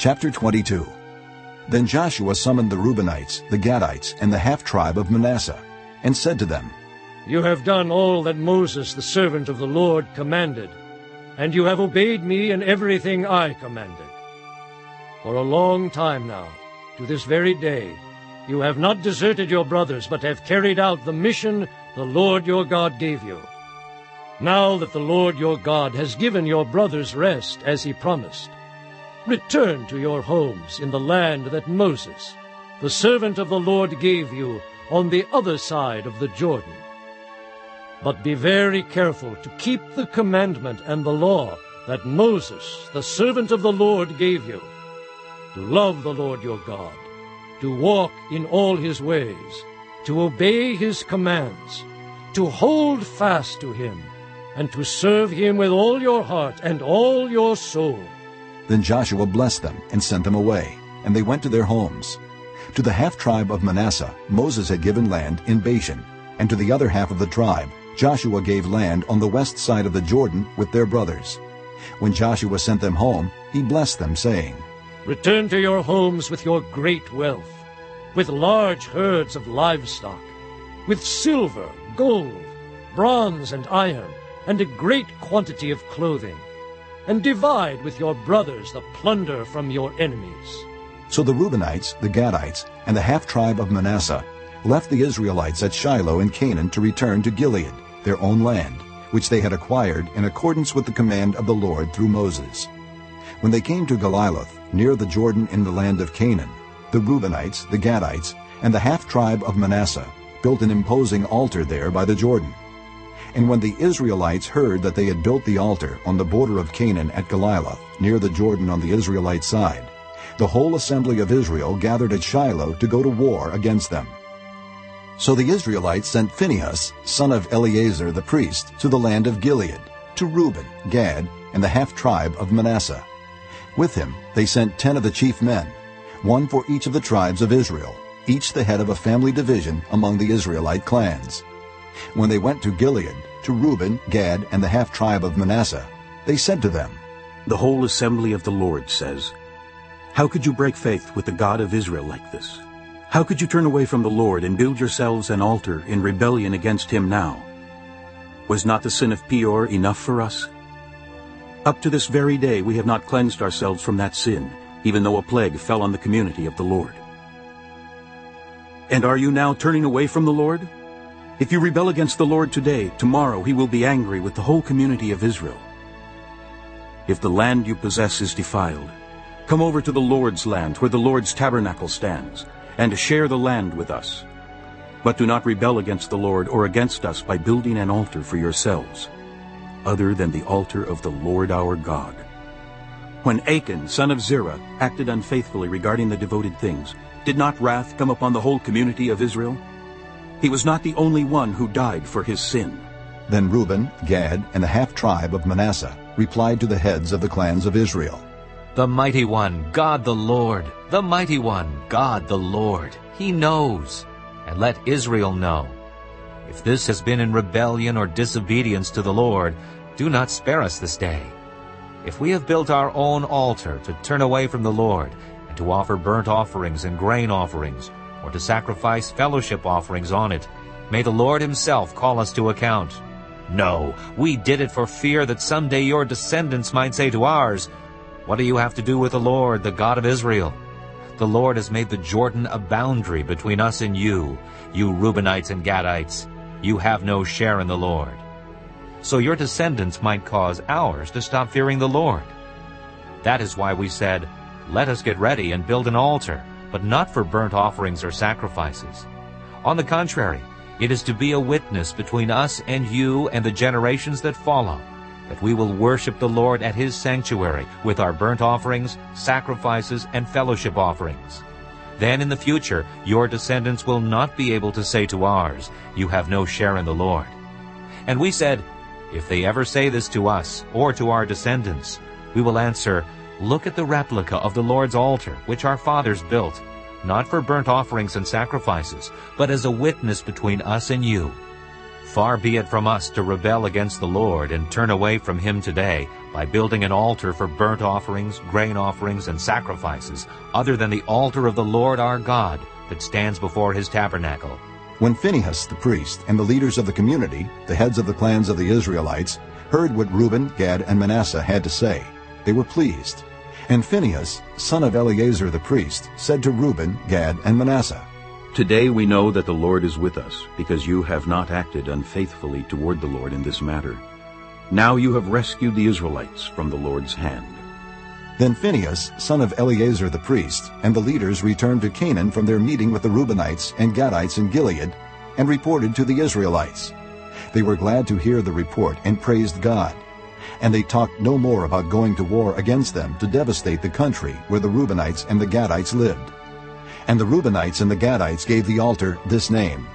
Chapter 22 Then Joshua summoned the Reubenites, the Gadites, and the half-tribe of Manasseh, and said to them, You have done all that Moses the servant of the Lord commanded, and you have obeyed me in everything I commanded. For a long time now, to this very day, you have not deserted your brothers, but have carried out the mission the Lord your God gave you. Now that the Lord your God has given your brothers rest, as he promised, return to your homes in the land that Moses, the servant of the Lord, gave you on the other side of the Jordan. But be very careful to keep the commandment and the law that Moses, the servant of the Lord, gave you, to love the Lord your God, to walk in all his ways, to obey his commands, to hold fast to him, and to serve him with all your heart and all your soul. Then Joshua blessed them and sent them away, and they went to their homes. To the half-tribe of Manasseh Moses had given land in Bashan, and to the other half of the tribe Joshua gave land on the west side of the Jordan with their brothers. When Joshua sent them home, he blessed them, saying, Return to your homes with your great wealth, with large herds of livestock, with silver, gold, bronze, and iron, and a great quantity of clothing, and divide with your brothers the plunder from your enemies. So the Reubenites, the Gadites, and the half-tribe of Manasseh left the Israelites at Shiloh in Canaan to return to Gilead, their own land, which they had acquired in accordance with the command of the Lord through Moses. When they came to Geliloth, near the Jordan in the land of Canaan, the Reubenites, the Gadites, and the half-tribe of Manasseh built an imposing altar there by the Jordan. And when the Israelites heard that they had built the altar on the border of Canaan at Geliloth, near the Jordan on the Israelite side, the whole assembly of Israel gathered at Shiloh to go to war against them. So the Israelites sent Phinehas, son of Eleazar the priest, to the land of Gilead, to Reuben, Gad, and the half-tribe of Manasseh. With him they sent ten of the chief men, one for each of the tribes of Israel, each the head of a family division among the Israelite clans. When they went to Gilead, to Reuben, Gad, and the half-tribe of Manasseh, they said to them, The whole assembly of the Lord says, How could you break faith with the God of Israel like this? How could you turn away from the Lord and build yourselves an altar in rebellion against him now? Was not the sin of Peor enough for us? Up to this very day we have not cleansed ourselves from that sin, even though a plague fell on the community of the Lord. And are you now turning away from the Lord? If you rebel against the Lord today, tomorrow he will be angry with the whole community of Israel. If the land you possess is defiled, come over to the Lord's land where the Lord's tabernacle stands, and share the land with us. But do not rebel against the Lord or against us by building an altar for yourselves, other than the altar of the Lord our God. When Achan, son of Zerah, acted unfaithfully regarding the devoted things, did not wrath come upon the whole community of Israel? He was not the only one who died for his sin. Then Reuben, Gad, and the half-tribe of Manasseh replied to the heads of the clans of Israel, The mighty one, God the Lord, the mighty one, God the Lord, he knows. And let Israel know. If this has been in rebellion or disobedience to the Lord, do not spare us this day. If we have built our own altar to turn away from the Lord, and to offer burnt offerings and grain offerings, or to sacrifice fellowship offerings on it, may the Lord himself call us to account. No, we did it for fear that someday your descendants might say to ours, What do you have to do with the Lord, the God of Israel? The Lord has made the Jordan a boundary between us and you, you Reubenites and Gadites. You have no share in the Lord. So your descendants might cause ours to stop fearing the Lord. That is why we said, Let us get ready and build an altar, but not for burnt offerings or sacrifices. On the contrary, it is to be a witness between us and you and the generations that follow, that we will worship the Lord at his sanctuary with our burnt offerings, sacrifices, and fellowship offerings. Then in the future your descendants will not be able to say to ours, You have no share in the Lord. And we said, If they ever say this to us or to our descendants, we will answer, Look at the replica of the Lord's altar, which our fathers built, not for burnt offerings and sacrifices, but as a witness between us and you. Far be it from us to rebel against the Lord and turn away from him today by building an altar for burnt offerings, grain offerings, and sacrifices, other than the altar of the Lord our God that stands before his tabernacle. When Phinehas the priest and the leaders of the community, the heads of the clans of the Israelites, heard what Reuben, Gad, and Manasseh had to say, they were pleased. And Phinehas, son of Eleazar the priest, said to Reuben, Gad, and Manasseh, Today we know that the Lord is with us, because you have not acted unfaithfully toward the Lord in this matter. Now you have rescued the Israelites from the Lord's hand. Then Phinehas, son of Eleazar the priest, and the leaders returned to Canaan from their meeting with the Reubenites and Gadites in Gilead, and reported to the Israelites. They were glad to hear the report and praised God. And they talked no more about going to war against them to devastate the country where the Reubenites and the Gadites lived. And the Reubenites and the Gadites gave the altar this name,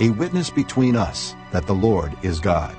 A Witness Between Us, that the Lord is God.